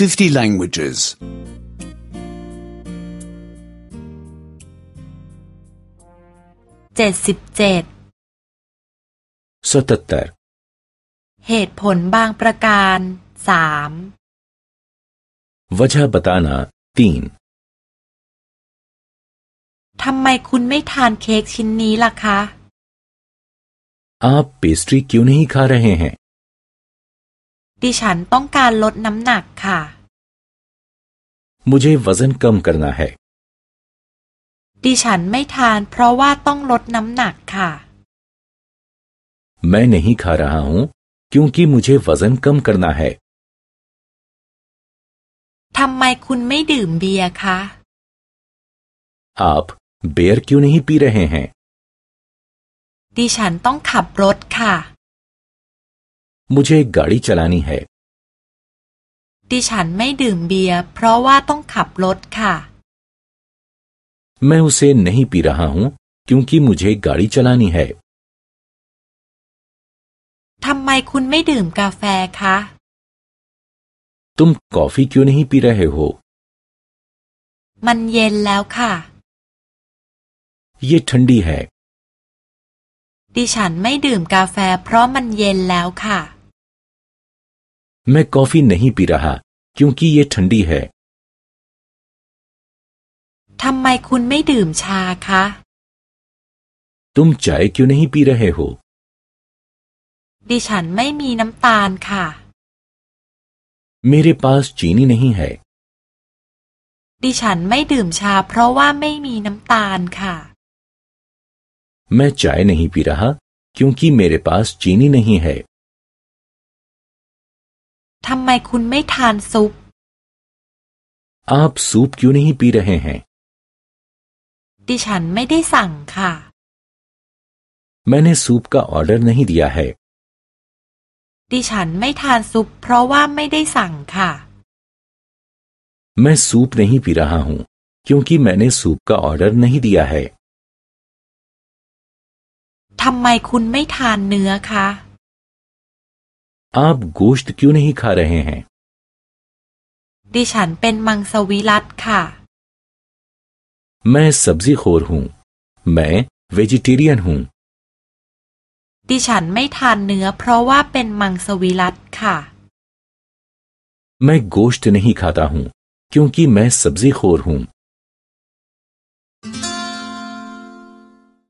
50 languages. 77 77เหตุผลบางประการสาม वजह बताना तीन ทำไมคุณไม่ทานเค้กชิ้นนี้ล่ะคะ आप पेस्ट्री क्यों नहीं खा रहे हैं ดิฉันต้องการลดน้ำหนักค่ะ मुझे वजन कम करना है ดิฉันไม่ทานเพราะว่าต้องลดน้ำหนักค่ะ मैं नहीं खा रहा हूं क्योंकि मुझे वजन कम करना है ทำไมคุณไม่ดื่มเบียร์คะ आप बेयर क्यों नहीं पी रहे हैं ดิฉันต้องขับรถค่ะมุเจ गाड़ी च ลานีเฮดิฉันไม่ดื่มเบียร์เพราะว่าต้องขับรถค่ะ मैं उसे न ่ीं पी र ร์ हूँ क्योंकि म ง झ े गाड़ी च ल ाนी है ทำไมคุณไม่ดื่มกาแฟคะ त ุ म มกาแฟคิวไม่พีร่า ह ฮ हो มันเย็นแล้วค่ะ ये ठंडी है ดิฉันไม่ดื่มกาแฟ เพราะมันเย็นแล้วค่ะ म ैกาแฟไม่ीं पी रहा क ् य ोंมันे ठ ंนी है ทำไมคุณไม่ดื่มชาคะตุ้มชายคิวไม่พีเรห์ฮูดิฉันไม่มีน้ำตาลค่ะเมเรพาสชีนีไม่ฮดิฉันไม่ดื่มชา เพราะว่าไม่มีน้ำตาลค่ะแม่ชายไม่พีเรห์คิวคาเม่รพาสชีนีไม่ะทำไมคุณไม่ทานซุปอาบซุปคิวไม่พีเรเฮ่ดิฉันไม่ได้สั่งค่ะ แม่เนซุปก็ออเดอร์ไม่ได้ยาเดิฉันไม่ทานซุปเพราะว่าไม่ได้สั่งค่ะ แม่ซุปไม่พีเราฮาฮูาิวคิแม่เนซุปก็ออเดอร์ไม่ดียาเฮทำไมคุณไม่ทานเนื้อคะ आप गोश्त क्यों नहीं खा रहे हैं ดิฉัน เป็น มังสวิรัตค่ะ मैं सब्जी खोर हूँ मैं वेजिटेरियन हूँ ดิฉัน ไม่ ทาน เนื้อ เพราะ ว่า เป็น มังสวิรัตค่ะ मैं गोश्त नहीं खाता हूँ क्योंकि मैं सब्जी खोर हूँ